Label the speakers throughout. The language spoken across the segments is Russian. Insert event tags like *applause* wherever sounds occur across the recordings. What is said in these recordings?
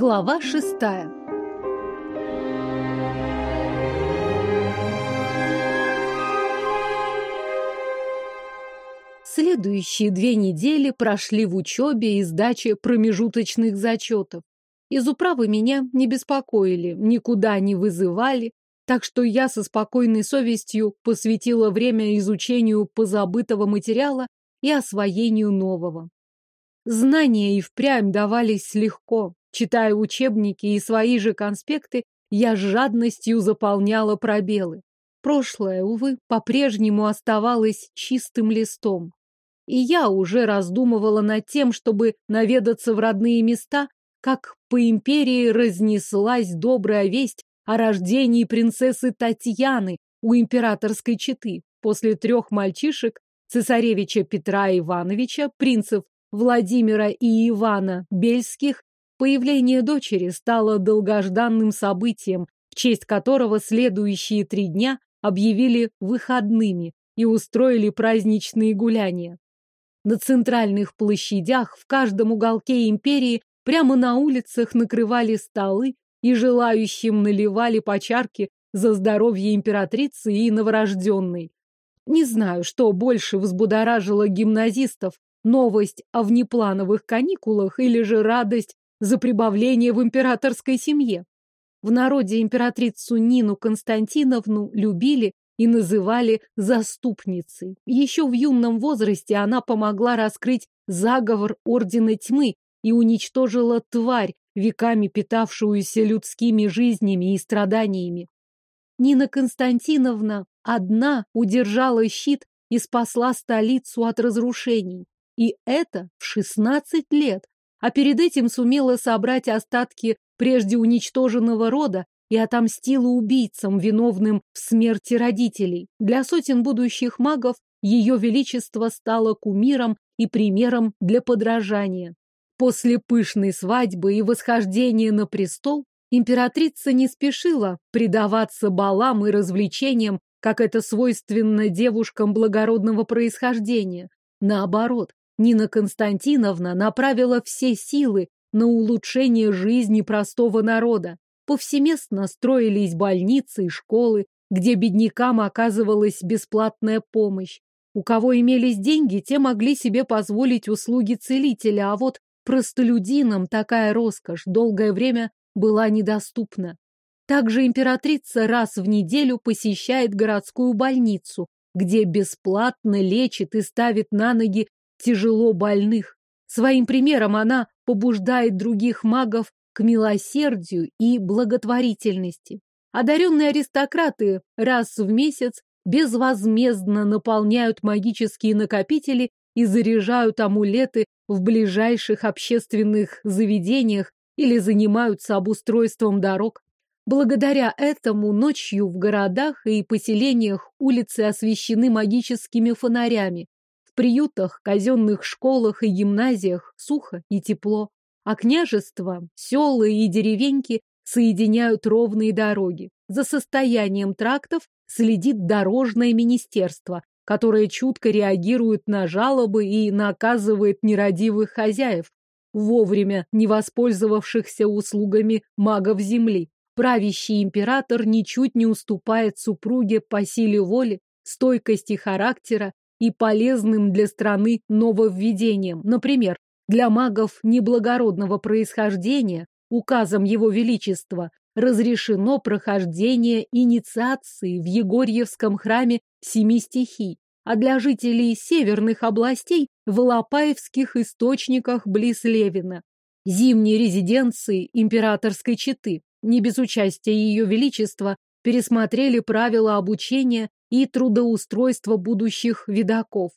Speaker 1: Глава шестая Следующие две недели прошли в учебе и сдаче промежуточных зачетов. Из управы меня не беспокоили, никуда не вызывали, так что я со спокойной совестью посвятила время изучению позабытого материала и освоению нового. Знания и впрямь давались легко. Читая учебники и свои же конспекты, я с жадностью заполняла пробелы. Прошлое, увы, по-прежнему оставалось чистым листом. И я уже раздумывала над тем, чтобы наведаться в родные места, как по империи разнеслась добрая весть о рождении принцессы Татьяны у императорской четы. После трех мальчишек, цесаревича Петра Ивановича, принцев Владимира и Ивана Бельских, появление дочери стало долгожданным событием, в честь которого следующие три дня объявили выходными и устроили праздничные гуляния. На центральных площадях в каждом уголке империи прямо на улицах накрывали столы и желающим наливали по чарке за здоровье императрицы и новорожденной. Не знаю, что больше взбудоражило гимназистов, новость о внеплановых каникулах или же радость за прибавление в императорской семье. В народе императрицу Нину Константиновну любили и называли заступницей. Еще в юном возрасте она помогла раскрыть заговор Ордена Тьмы и уничтожила тварь, веками питавшуюся людскими жизнями и страданиями. Нина Константиновна одна удержала щит и спасла столицу от разрушений. И это в 16 лет. А перед этим сумела собрать остатки прежде уничтоженного рода и отомстила убийцам, виновным в смерти родителей. Для сотен будущих магов ее величество стало кумиром и примером для подражания. После пышной свадьбы и восхождения на престол императрица не спешила предаваться балам и развлечениям, как это свойственно девушкам благородного происхождения. Наоборот, Нина Константиновна направила все силы на улучшение жизни простого народа. Повсеместно строились больницы и школы, где беднякам оказывалась бесплатная помощь. У кого имелись деньги, те могли себе позволить услуги целителя, а вот простолюдинам такая роскошь долгое время была недоступна. Также императрица раз в неделю посещает городскую больницу, где бесплатно лечит и ставит на ноги тяжело больных. Своим примером она побуждает других магов к милосердию и благотворительности. Одаренные аристократы раз в месяц безвозмездно наполняют магические накопители и заряжают амулеты в ближайших общественных заведениях или занимаются обустройством дорог. Благодаря этому ночью в городах и поселениях улицы освещены магическими фонарями. Приютах, казенных школах и гимназиях сухо и тепло а княжества, села и деревеньки соединяют ровные дороги. За состоянием трактов следит дорожное министерство, которое чутко реагирует на жалобы и наказывает нерадивых хозяев, вовремя не воспользовавшихся услугами магов земли. Правящий император ничуть не уступает супруге по силе воли, стойкости характера и полезным для страны нововведениям. Например, для магов неблагородного происхождения указом Его Величества разрешено прохождение инициации в Егорьевском храме семи стихий, а для жителей северных областей в Лопаевских источниках близ Левина, зимней резиденции императорской четы. Не без участия Ее Величества пересмотрели правила обучения и трудоустройства будущих видаков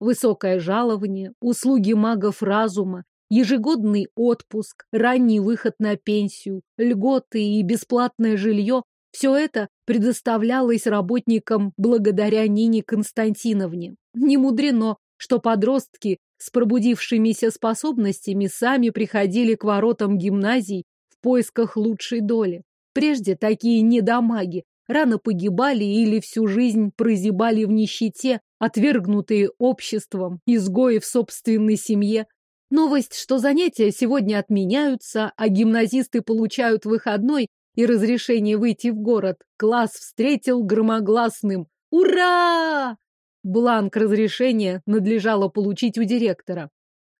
Speaker 1: высокое жалование, услуги магов разума, ежегодный отпуск, ранний выход на пенсию, льготы и бесплатное жилье – все это предоставлялось работникам благодаря Нине Константиновне. Не мудрено, что подростки с пробудившимися способностями сами приходили к воротам гимназий в поисках лучшей доли. Прежде такие недомаги рано погибали или всю жизнь прозябали в нищете, отвергнутые обществом, изгои в собственной семье. Новость, что занятия сегодня отменяются, а гимназисты получают выходной и разрешение выйти в город, класс встретил громогласным «Ура!». Бланк разрешения надлежало получить у директора.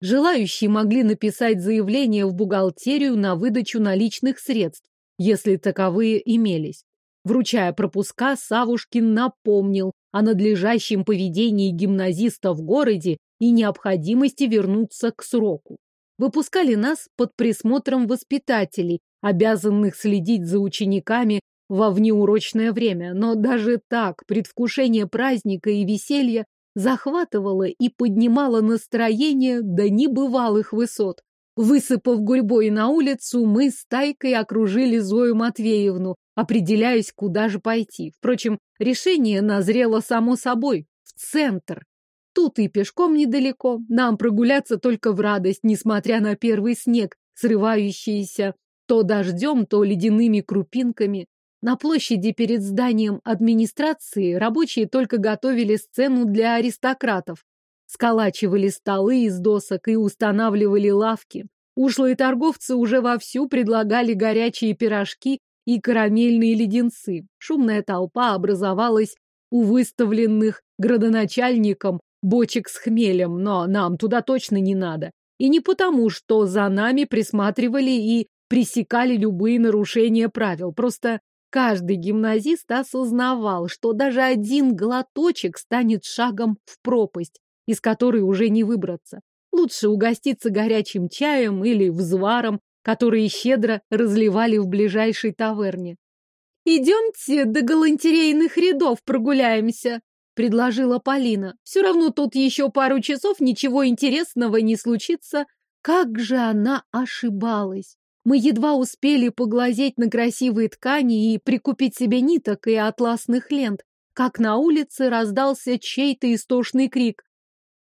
Speaker 1: Желающие могли написать заявление в бухгалтерию на выдачу наличных средств, если таковые имелись. Вручая пропуска, Савушкин напомнил о надлежащем поведении гимназиста в городе и необходимости вернуться к сроку. Выпускали нас под присмотром воспитателей, обязанных следить за учениками во внеурочное время, но даже так предвкушение праздника и веселья захватывало и поднимало настроение до небывалых высот. Высыпав гурьбой на улицу, мы с Тайкой окружили Зою Матвеевну, определяясь, куда же пойти. Впрочем, решение назрело само собой – в центр. Тут и пешком недалеко, нам прогуляться только в радость, несмотря на первый снег, срывающийся то дождем, то ледяными крупинками. На площади перед зданием администрации рабочие только готовили сцену для аристократов. Сколачивали столы из досок и устанавливали лавки. Ушлые торговцы уже вовсю предлагали горячие пирожки и карамельные леденцы. Шумная толпа образовалась у выставленных градоначальником бочек с хмелем, но нам туда точно не надо. И не потому, что за нами присматривали и пресекали любые нарушения правил. Просто каждый гимназист осознавал, что даже один глоточек станет шагом в пропасть, из которой уже не выбраться. Лучше угоститься горячим чаем или взваром, которые щедро разливали в ближайшей таверне. «Идемте до галантерейных рядов прогуляемся», — предложила Полина. «Все равно тут еще пару часов ничего интересного не случится». Как же она ошибалась! Мы едва успели поглазеть на красивые ткани и прикупить себе ниток и атласных лент, как на улице раздался чей-то истошный крик.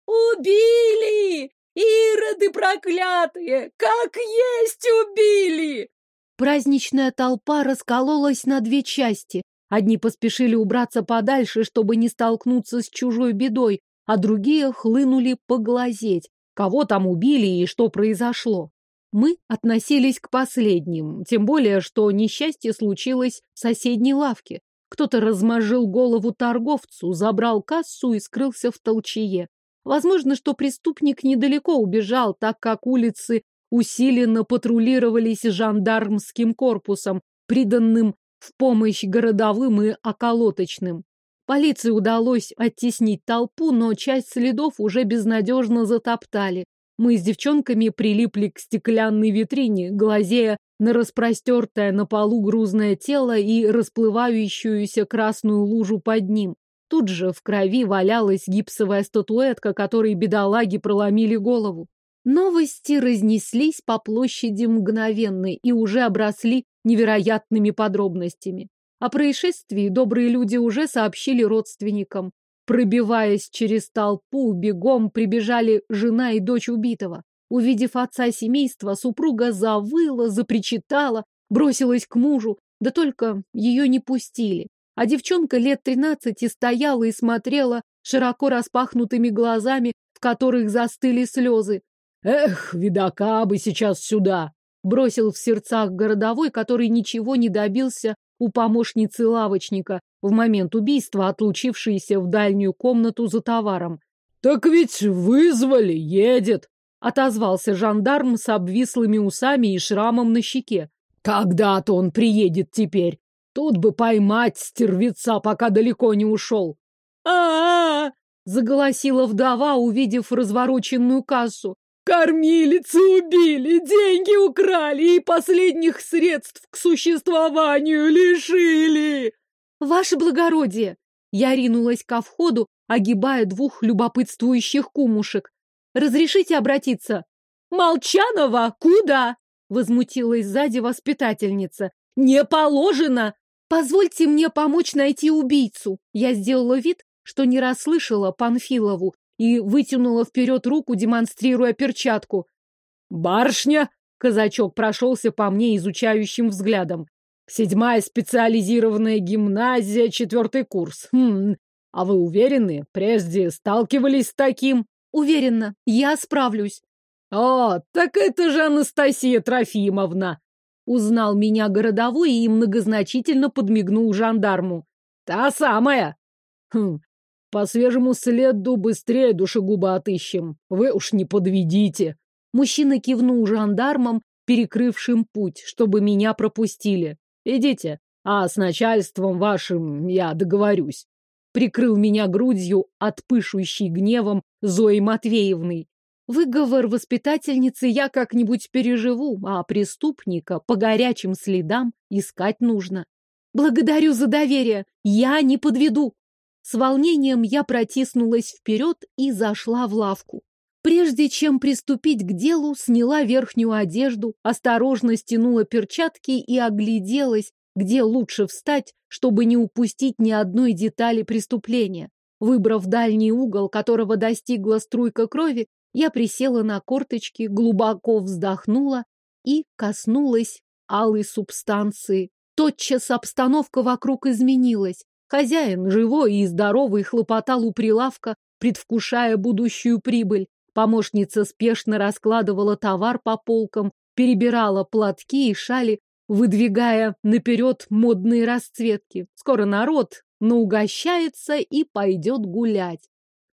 Speaker 1: «Убили! Ироды проклятые! Как есть убили!» Праздничная толпа раскололась на две части. Одни поспешили убраться подальше, чтобы не столкнуться с чужой бедой, а другие хлынули поглазеть, кого там убили и что произошло. Мы относились к последним, тем более, что несчастье случилось в соседней лавке. Кто-то размажил голову торговцу, забрал кассу и скрылся в толчее. Возможно, что преступник недалеко убежал, так как улицы усиленно патрулировались жандармским корпусом, приданным в помощь городовым и околоточным. Полиции удалось оттеснить толпу, но часть следов уже безнадежно затоптали. Мы с девчонками прилипли к стеклянной витрине, глазея на распростертое на полу грузное тело и расплывающуюся красную лужу под ним. Тут же в крови валялась гипсовая статуэтка, которой бедолаги проломили голову. Новости разнеслись по площади мгновенно и уже обросли невероятными подробностями. О происшествии добрые люди уже сообщили родственникам. Пробиваясь через толпу, бегом прибежали жена и дочь убитого. Увидев отца семейства, супруга завыла, запричитала, бросилась к мужу, да только ее не пустили. А девчонка лет тринадцати стояла и смотрела широко распахнутыми глазами, в которых застыли слезы. «Эх, видака бы сейчас сюда!» Бросил в сердцах городовой, который ничего не добился у помощницы лавочника, в момент убийства отлучившейся в дальнюю комнату за товаром. «Так ведь вызвали, едет!» отозвался жандарм с обвислыми усами и шрамом на щеке. «Когда-то он приедет теперь. Тут бы поймать стервеца, пока далеко не ушел». «А-а-а!» заголосила вдова, увидев развороченную кассу. Кормилицы убили, деньги украли и последних средств к существованию лишили. Ваше благородие! Я ринулась ко входу, огибая двух любопытствующих кумушек. Разрешите обратиться? Молчанова, куда? Возмутилась сзади воспитательница. Не положено! Позвольте мне помочь найти убийцу. Я сделала вид, что не расслышала Панфилову и вытянула вперед руку, демонстрируя перчатку. «Барышня!» — казачок прошелся по мне изучающим взглядом. «Седьмая специализированная гимназия, четвертый курс. Хм, а вы уверены? Прежде сталкивались с таким?» «Уверена, я справлюсь». О, так это же Анастасия Трофимовна! Узнал меня городовой и многозначительно подмигнул жандарму. Та самая! Хм, по свежему следу быстрее душегуба отыщем. Вы уж не подведите. Мужчина кивнул жандармам, перекрывшим путь, чтобы меня пропустили. Идите, а с начальством вашим я договорюсь. Прикрыл меня грудью, отпышущей гневом Зои Матвеевны. Выговор воспитательницы я как-нибудь переживу, а преступника по горячим следам искать нужно. Благодарю за доверие, я не подведу. С волнением я протиснулась вперед и зашла в лавку. Прежде чем приступить к делу, сняла верхнюю одежду, осторожно стянула перчатки и огляделась, где лучше встать, чтобы не упустить ни одной детали преступления. Выбрав дальний угол, которого достигла струйка крови, я присела на корточки, глубоко вздохнула и коснулась алой субстанции. Тотчас обстановка вокруг изменилась. Хозяин, живой и здоровый, хлопотал у прилавка, предвкушая будущую прибыль. Помощница спешно раскладывала товар по полкам, перебирала платки и шали, выдвигая наперед модные расцветки. Скоро народ наугощается и пойдет гулять.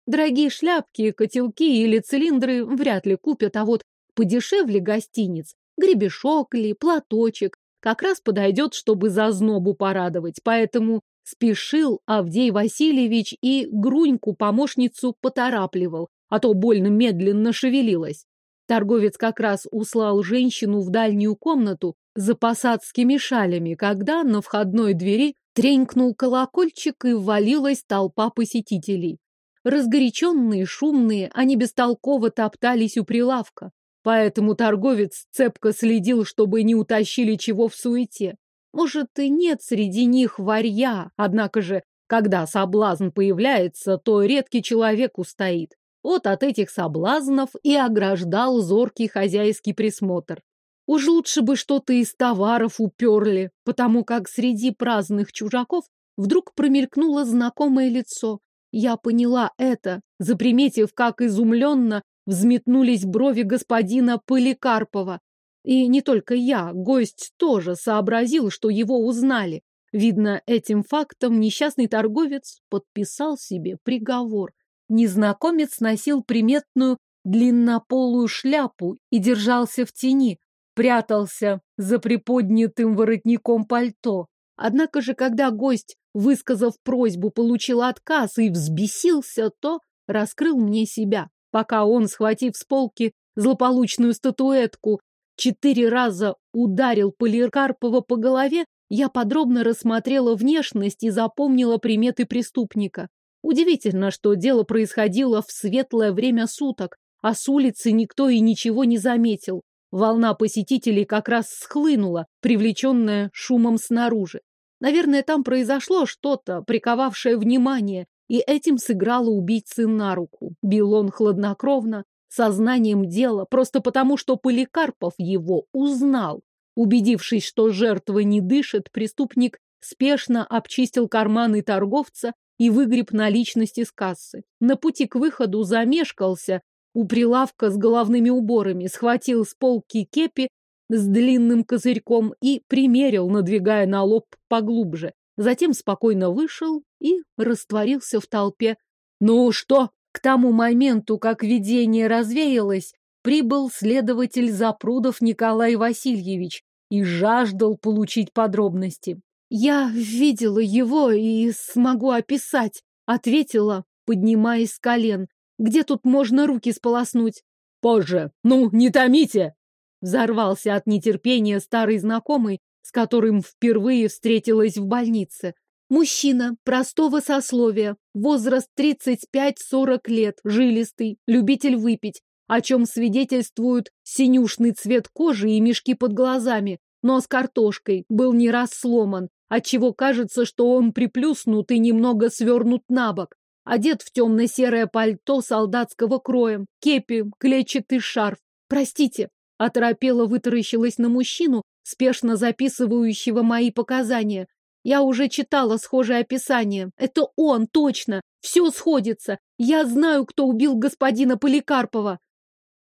Speaker 1: Дорогие шляпки, котелки или цилиндры вряд ли купят, а вот подешевле гостиниц, гребешок ли, платочек, как раз подойдет, чтобы за знобу порадовать. Поэтому Спешил Авдей Васильевич и Груньку помощницу поторапливал, а то больно медленно шевелилась. Торговец как раз услал женщину в дальнюю комнату за посадскими шалями, когда на входной двери тренькнул колокольчик и ввалилась толпа посетителей. Разгоряченные, шумные, они бестолково топтались у прилавка, поэтому торговец цепко следил, чтобы не утащили чего в суете. Может, и нет среди них варья, однако же, когда соблазн появляется, то редкий человек устоит. Вот от этих соблазнов и ограждал зоркий хозяйский присмотр. Уж лучше бы что-то из товаров уперли, потому как среди праздных чужаков вдруг промелькнуло знакомое лицо. Я поняла это, заприметив, как изумленно взметнулись брови господина Поликарпова. И не только я, гость тоже сообразил, что его узнали. Видно, этим фактом несчастный торговец подписал себе приговор. Незнакомец носил приметную длиннополую шляпу и держался в тени, прятался за приподнятым воротником пальто. Однако же, когда гость, высказав просьбу, получил отказ и взбесился, то раскрыл мне себя, пока он, схватив с полки злополучную статуэтку, четыре раза ударил Поликарпова по голове, я подробно рассмотрела внешность и запомнила приметы преступника. Удивительно, что дело происходило в светлое время суток, а с улицы никто и ничего не заметил. Волна посетителей как раз схлынула, привлеченная шумом снаружи. Наверное, там произошло что-то, приковавшее внимание, и этим сыграло убийцы на руку. Бил он хладнокровно, сознанием дела, просто потому, что Поликарпов его узнал. Убедившись, что жертва не дышит, преступник спешно обчистил карманы торговца и выгреб наличность из кассы. На пути к выходу замешкался у прилавка с головными уборами, схватил с полки кепи с длинным козырьком и примерил, надвигая на лоб поглубже. Затем спокойно вышел и растворился в толпе. «Ну что?» К тому моменту, как видение развеялось, прибыл следователь Запрудов Николай Васильевич и жаждал получить подробности. «Я видела его и смогу описать», — ответила, поднимаясь с колен. «Где тут можно руки сполоснуть?» «Позже. Ну, не томите!» Взорвался от нетерпения старый знакомый, с которым впервые встретилась в больнице. Мужчина, простого сословия, возраст 35-40 лет, жилистый, любитель выпить, о чем свидетельствуют синюшный цвет кожи и мешки под глазами, но с картошкой, был не раз сломан, отчего кажется, что он приплюснут и немного свернут на бок. Одет в темно-серое пальто солдатского кроя, кепи, клетчатый шарф. Простите, оторопела вытаращилась на мужчину, спешно записывающего мои показания. Я уже читала схожее описание. Это он, точно. Все сходится. Я знаю, кто убил господина Поликарпова.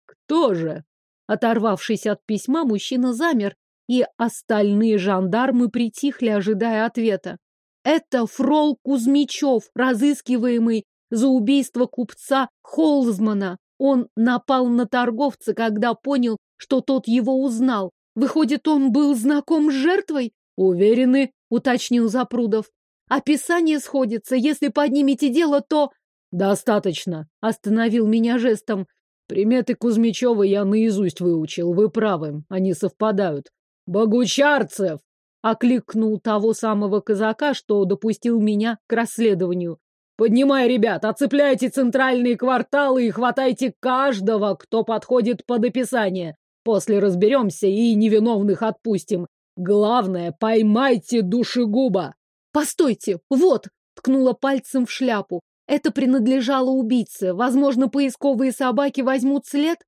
Speaker 2: Что же?
Speaker 1: Оторвавшись от письма, мужчина замер, и остальные жандармы притихли, ожидая ответа. Это фрол Кузьмичев, разыскиваемый за убийство купца Холзмана. Он напал на торговца, когда понял, что тот его узнал. Выходит, он был знаком с жертвой?
Speaker 2: Уверены,
Speaker 1: уточнил Запрудов. Описание сходится. Если поднимете дело, то...
Speaker 2: Достаточно, остановил меня жестом. Приметы Кузьмичева я наизусть выучил. Вы правы, они совпадают. Богучарцев! Окликнул того самого казака, что допустил меня к расследованию. Поднимай, ребят, оцепляйте центральные кварталы и хватайте каждого, кто подходит под описание. После разберемся и невиновных отпустим. Главное, поймайте душегуба.
Speaker 1: Постойте, вот, ткнула пальцем в шляпу. Это принадлежало убийце. Возможно, поисковые собаки возьмут след?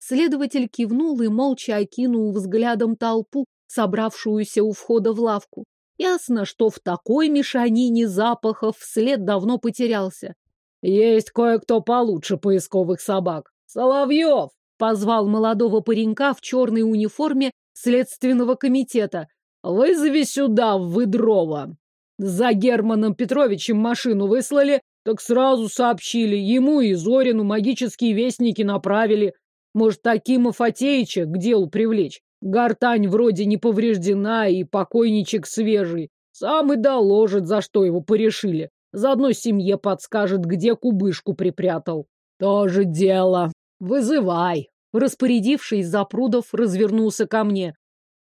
Speaker 1: Следователь кивнул и молча окинул взглядом толпу, собравшуюся у входа в лавку. Ясно, что в такой мешанине запахов след давно потерялся.
Speaker 2: Есть кое-кто получше поисковых собак. Соловьев!
Speaker 1: Позвал молодого паренька в черной униформе следственного комитета.
Speaker 2: Вызови сюда, Выдрова. За Германом Петровичем машину выслали, так сразу сообщили. Ему и Зорину магические вестники направили. Может, таким Фатеича к делу привлечь? Гортань вроде не повреждена, и покойничек свежий. Сам и доложит, за что его порешили. Заодно семье подскажет, где кубышку припрятал. Тоже дело. Вызывай.
Speaker 1: Распорядившись, Запрудов развернулся ко мне.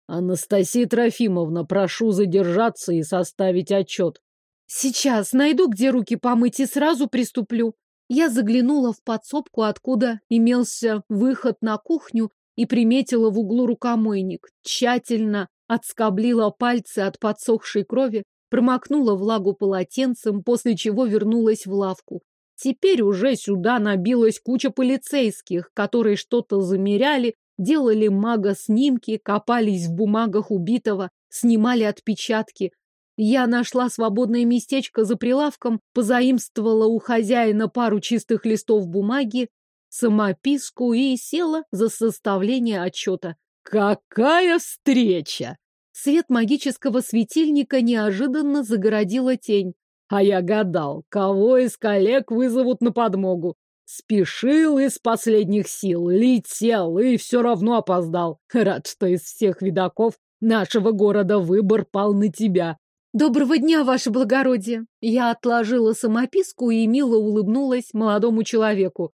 Speaker 2: Анастасия Трофимовна, прошу задержаться и составить отчет.
Speaker 1: Сейчас найду, где руки помыть, и сразу приступлю. Я заглянула в подсобку, откуда имелся выход на кухню, и приметила в углу рукомойник. Тщательно отскоблила пальцы от подсохшей крови, промокнула влагу полотенцем, после чего вернулась в лавку. Теперь уже сюда набилась куча полицейских, которые что-то замеряли, делали мага-снимки, копались в бумагах убитого, снимали отпечатки. Я нашла свободное местечко за прилавком, позаимствовала у хозяина пару чистых листов бумаги, самописку и села за составление отчета.
Speaker 2: Какая встреча!
Speaker 1: Свет магического светильника неожиданно загородила тень.
Speaker 2: А я гадал, кого из коллег вызовут на подмогу. Спешил из последних сил, летел и все равно опоздал. Рад, что из всех видаков нашего города выбор пал на тебя.
Speaker 1: Доброго дня, ваше благородие. Я отложила самописку и мило улыбнулась молодому человеку.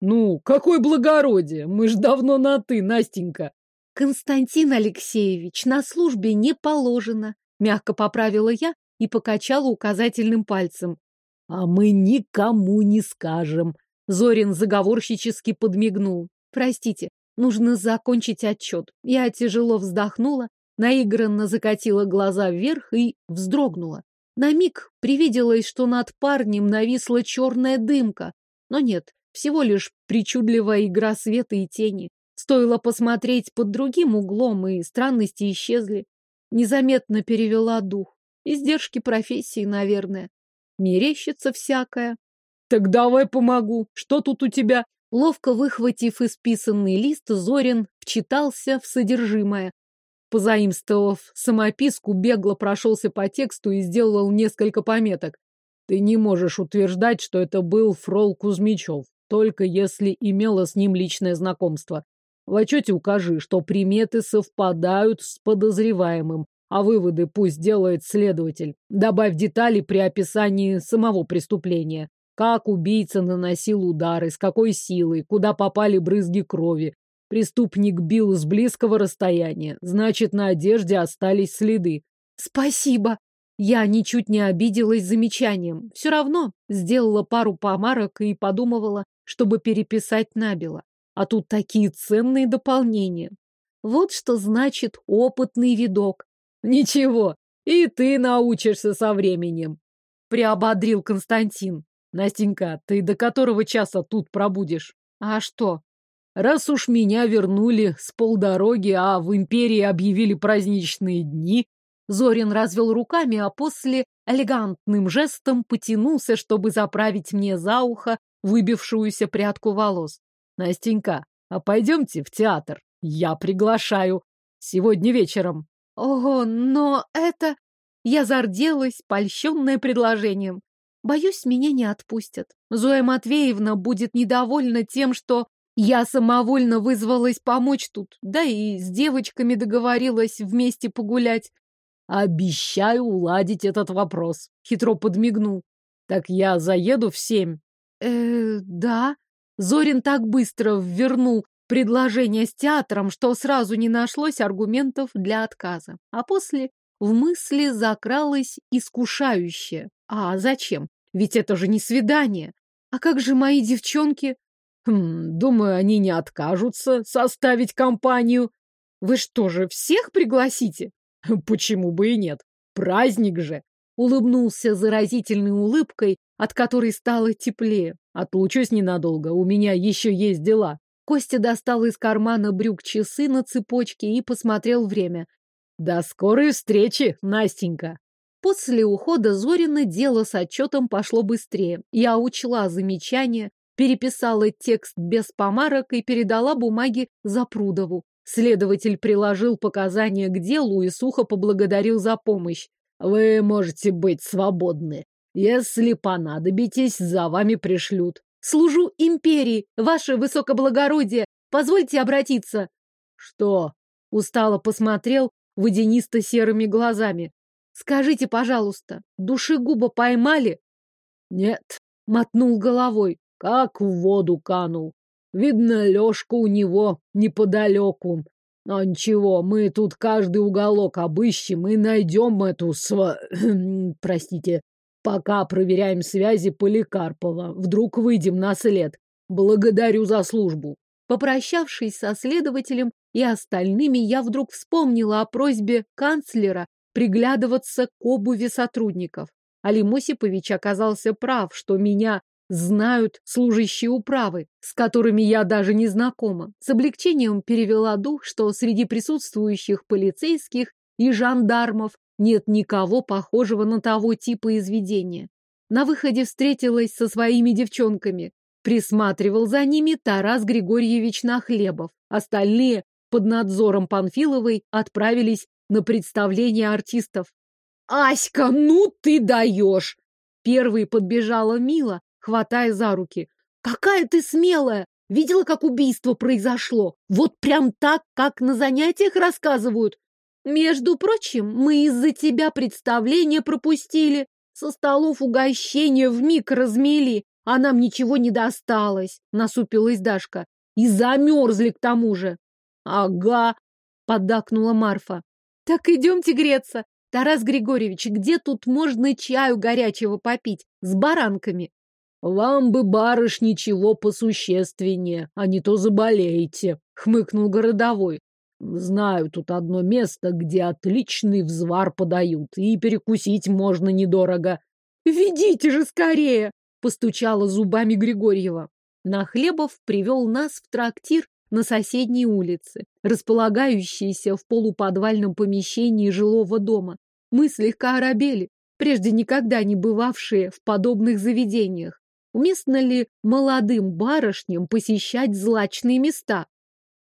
Speaker 2: Ну, какое благородие! Мы ж давно на «ты», Настенька.
Speaker 1: Константин Алексеевич, на службе не положено. Мягко поправила я и покачала указательным пальцем.
Speaker 2: А мы никому не скажем.
Speaker 1: Зорин заговорщически подмигнул. Простите, нужно закончить отчет. Я тяжело вздохнула, наигранно закатила глаза вверх и вздрогнула. На миг привиделось, что над парнем нависла черная дымка. Но нет, всего лишь причудливая игра света и тени. Стоило посмотреть под другим углом, и странности исчезли. Незаметно перевела дух. Издержки профессии, наверное. Мерещится всякое.
Speaker 2: Так давай помогу. Что тут у тебя?
Speaker 1: Ловко выхватив исписанный лист, Зорин вчитался в содержимое. Позаимствовав самописку, бегло прошелся по тексту и сделал несколько пометок.
Speaker 2: Ты не можешь утверждать, что это был Фрол Кузьмичев только если имела с ним личное знакомство. В отчете укажи, что приметы совпадают с подозреваемым, а выводы пусть делает следователь. Добавь детали при описании самого преступления. Как убийца наносил удары, с какой силой, куда попали брызги крови. Преступник бил с близкого расстояния, значит, на одежде остались следы.
Speaker 1: Спасибо. Я ничуть не обиделась замечанием. Все равно сделала пару помарок и подумывала, чтобы переписать набело. А тут такие ценные дополнения. Вот что значит опытный видок.
Speaker 2: Ничего, и ты научишься со временем, приободрил Константин. Настенька, ты до которого часа тут пробудешь?
Speaker 1: А что?
Speaker 2: Раз уж меня вернули с полдороги, а в империи объявили праздничные дни, Зорин развел руками, а после элегантным жестом потянулся, чтобы заправить мне за ухо выбившуюся прядку волос. Настенька, А пойдемте в театр. Я приглашаю. Сегодня вечером.
Speaker 1: Ого, но это... Я зарделась, польщенная предложением. Боюсь, меня не отпустят. Зоя Матвеевна будет недовольна тем, что я самовольно вызвалась помочь тут, да и с девочками договорилась вместе погулять.
Speaker 2: Обещаю уладить этот вопрос. Хитро подмигнул. Так я заеду в семь.
Speaker 1: Э, да. Зорин так быстро ввернул предложение с театром, что сразу не нашлось аргументов для отказа. А после в мысли закралось искушающее. А зачем? Ведь это же не свидание. А как же мои девчонки?
Speaker 2: Хм, думаю, они не откажутся составить компанию.
Speaker 1: Вы что же, всех пригласите?
Speaker 2: Почему бы и нет? Праздник же!
Speaker 1: Улыбнулся заразительной улыбкой, от которой стало теплее.
Speaker 2: Отлучусь ненадолго, у меня еще есть дела.
Speaker 1: Костя достал из кармана брюк часы на цепочке и посмотрел время.
Speaker 2: До скорой встречи, Настенька!
Speaker 1: После ухода Зорина дело с отчетом пошло быстрее. Я учла замечания, переписала текст без помарок и передала бумаги Запрудову. Следователь приложил показания к делу и сухо поблагодарил за помощь.
Speaker 2: «Вы можете быть свободны. Если понадобитесь, за вами пришлют».
Speaker 1: «Служу империи, ваше высокоблагородие. Позвольте обратиться».
Speaker 2: «Что?» — устало посмотрел водянисто-серыми глазами.
Speaker 1: «Скажите, пожалуйста, душегуба поймали?»
Speaker 2: «Нет», —
Speaker 1: мотнул головой.
Speaker 2: «Как в воду канул. Видно, Лёшка у него неподалеку. Но ничего, мы тут каждый уголок обыщем и найдем эту сва... *clears throat* Простите, пока проверяем связи Поликарпова. Вдруг выйдем на след. Благодарю за службу.
Speaker 1: Попрощавшись со следователем и остальными, я вдруг вспомнила о просьбе канцлера приглядываться к обуви сотрудников. Алим Осипович оказался прав, что меня знают служащие управы, с которыми я даже не знакома. С облегчением перевела дух, что среди присутствующих полицейских и жандармов нет никого похожего на того типа изведения. На выходе встретилась со своими девчонками. Присматривал за ними Тарас Григорьевич Нахлебов. Остальные под надзором Панфиловой отправились на представление артистов. «Аська, ну ты даешь!» Первой подбежала Мила, хватая за руки. «Какая ты смелая! Видела, как убийство произошло? Вот прям так, как на занятиях рассказывают. Между прочим, мы из-за тебя представление пропустили. Со столов угощения вмиг размели, а нам ничего не досталось», — насупилась Дашка. «И замерзли к тому же». «Ага», — поддакнула Марфа. «Так идемте греться. Тарас Григорьевич, где тут можно чаю горячего попить? С баранками?»
Speaker 2: «Вам бы, барыш, ничего посущественнее, а не то заболеете», — хмыкнул городовой. «Знаю тут одно место, где отличный взвар подают, и перекусить можно недорого».
Speaker 1: «Ведите же скорее!» — постучала зубами Григорьева. Нахлебов привел нас в трактир на соседней улице, располагающейся в полуподвальном помещении жилого дома. Мы слегка оробели, прежде никогда не бывавшие в подобных заведениях. Уместно ли молодым барышням посещать злачные места?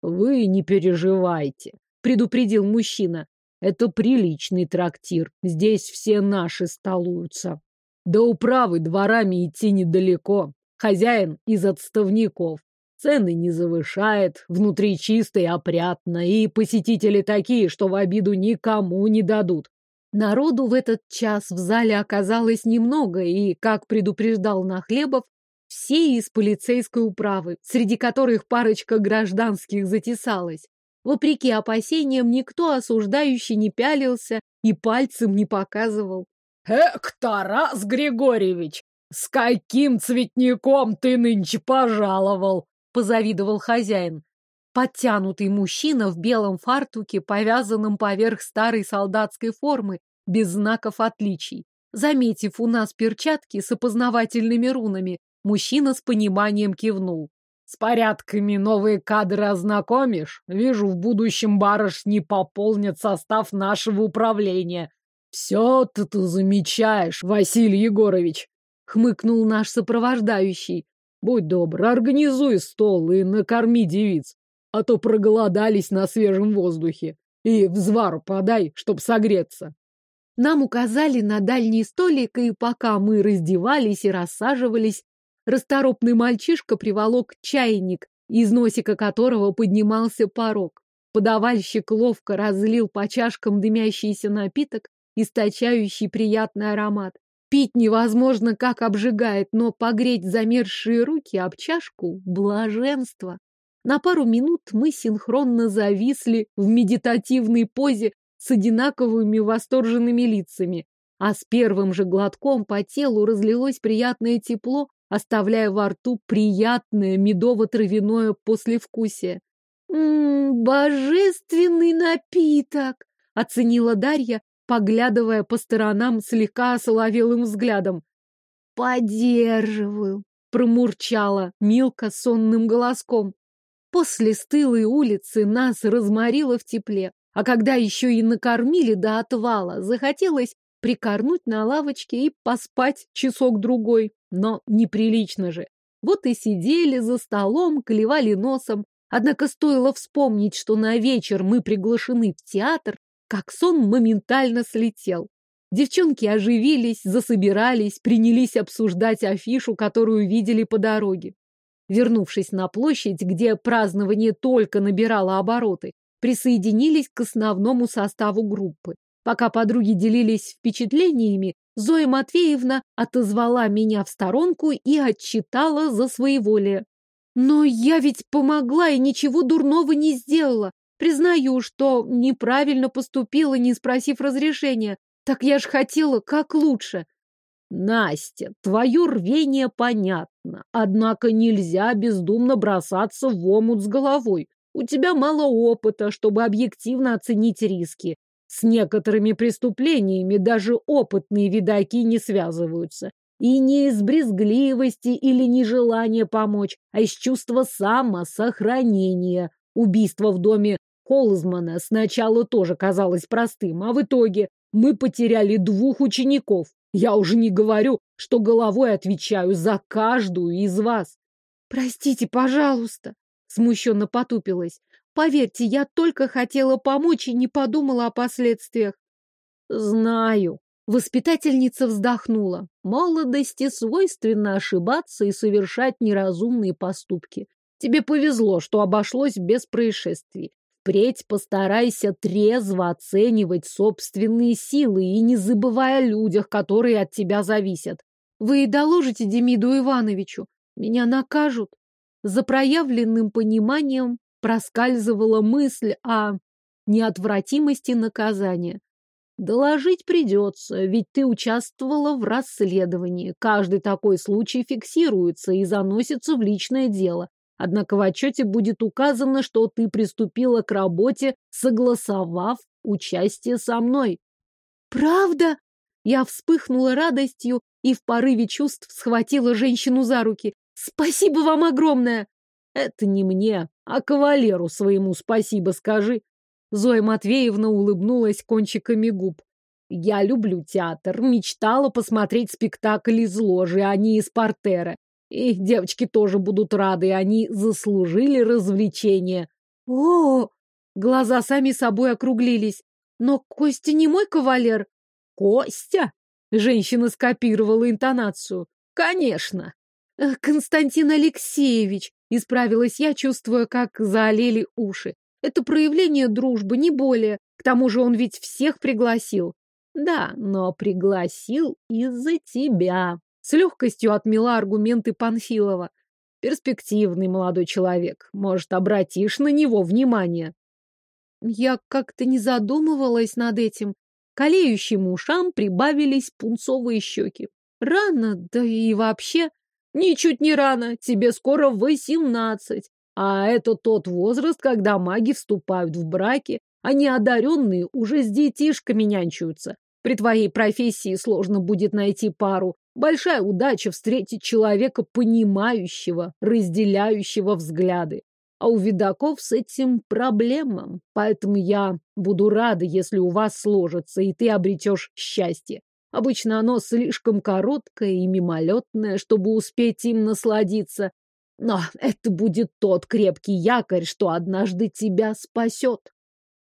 Speaker 2: Вы не переживайте, предупредил мужчина. Это приличный трактир. Здесь все наши столуются. До управы дворами идти недалеко. Хозяин из отставников. Цены не завышает, внутри чисто и опрятно, и посетители такие, что в обиду никому не дадут.
Speaker 1: Народу в этот час в зале оказалось немного, и, как предупреждал Нахлебов, все из полицейской управы, среди которых парочка гражданских затесалась. Вопреки опасениям, никто осуждающий не пялился и пальцем не показывал.
Speaker 2: «Эк, Тарас Григорьевич, с каким цветником ты нынче пожаловал?» — позавидовал хозяин.
Speaker 1: Подтянутый мужчина в белом фартуке, повязанном поверх старой солдатской формы, без знаков отличий. Заметив у нас перчатки с опознавательными рунами, мужчина с пониманием кивнул.
Speaker 2: С порядками новые кадры ознакомишь? Вижу, в будущем барышни пополнят состав нашего управления. Все-то ты замечаешь, Василий Егорович, хмыкнул наш сопровождающий. Будь добр, организуй стол и накорми девиц, а то проголодались на свежем воздухе. И взвар подай, чтоб согреться.
Speaker 1: Нам указали на дальний столик, и пока мы раздевались и рассаживались, расторопный мальчишка приволок чайник, из носика которого поднимался порог. Подавальщик ловко разлил по чашкам дымящийся напиток, источающий приятный аромат. Пить невозможно, как обжигает, но погреть замерзшие руки об чашку — блаженство. На пару минут мы синхронно зависли в медитативной позе с одинаковыми восторженными лицами, а с первым же глотком по телу разлилось приятное тепло, оставляя во рту приятное медово-травяное послевкусие. «М-м, божественный напиток!» — оценила Дарья, поглядывая по сторонам слегка осоловелым взглядом. «Поддерживаю», — промурчала Милка сонным голоском. После стылой улицы нас разморило в тепле, а когда еще и накормили до отвала, захотелось прикорнуть на лавочке и поспать часок-другой. Но неприлично же. Вот и сидели за столом, клевали носом. Однако стоило вспомнить, что на вечер мы приглашены в театр, как сон моментально слетел. Девчонки оживились, засобирались, принялись обсуждать афишу, которую видели по дороге. Вернувшись на площадь, где празднование только набирало обороты, присоединились к основному составу группы. Пока подруги делились впечатлениями, Зоя Матвеевна отозвала меня в сторонку и отчитала за своеволие. «Но я ведь помогла и ничего дурного не сделала. Признаю, что неправильно поступила, не спросив разрешения. Так я ж хотела как лучше.
Speaker 2: Настя, твое рвение понятно, однако нельзя бездумно бросаться в омут с головой. У тебя мало опыта, чтобы объективно оценить риски. С некоторыми преступлениями даже опытные видаки не связываются. И не из брезгливости или нежелания помочь, а из чувства самосохранения. Убийство в доме Холзмана сначала тоже казалось простым, а в итоге мы потеряли двух учеников. Я уже не говорю, что головой отвечаю за каждую из вас.
Speaker 1: Простите, пожалуйста, смущенно потупилась. Поверьте, я только хотела помочь и не подумала о последствиях.
Speaker 2: Знаю. Воспитательница вздохнула. Молодости свойственно ошибаться и совершать неразумные поступки. Тебе повезло, что обошлось без происшествий. Впредь постарайся трезво оценивать собственные силы и не забывай о людях, которые от тебя зависят.
Speaker 1: Вы и доложите Демиду Ивановичу. Меня накажут. За проявленным пониманием проскальзывала мысль о неотвратимости наказания. Доложить придется, ведь ты участвовала в расследовании. Каждый такой случай фиксируется и заносится в личное дело. Однако в отчете будет указано, что ты приступила к работе, согласовав участие со мной. Правда? Я вспыхнула радостью и в порыве чувств схватила женщину за руки. Спасибо вам огромное!
Speaker 2: Это не мне, а кавалеру своему спасибо скажи. Зоя Матвеевна улыбнулась кончиками губ. Я люблю театр, мечтала посмотреть спектакль из ложи, а не из портера. И девочки тоже будут рады, они заслужили развлечение.
Speaker 1: О, глаза сами собой округлились. Но Костя не мой кавалер.
Speaker 2: Костя? Женщина скопировала интонацию. Конечно.
Speaker 1: Э, Константин Алексеевич, исправилась я, чувствуя, как заолели уши. Это проявление дружбы, не более. К тому же он ведь всех пригласил.
Speaker 2: Да, но пригласил из-за тебя. С легкостью отмела аргументы Панфилова. Перспективный молодой человек. Может, обратишь на него внимание?
Speaker 1: Я как-то не задумывалась над этим. Колеющим ушам прибавились пунцовые щеки. Рано, да и вообще.
Speaker 2: Ничуть не рано, тебе скоро восемнадцать. А это тот возраст, когда маги вступают в браки, а неодаренные уже с детишками нянчаются. При твоей профессии сложно будет найти пару, Большая удача встретить человека, понимающего, разделяющего взгляды. А у видаков с этим проблема. Поэтому я буду рада, если у вас сложится, и ты обретешь счастье.
Speaker 1: Обычно оно слишком короткое и мимолетное, чтобы успеть им насладиться. Но это будет тот крепкий якорь, что однажды тебя спасет.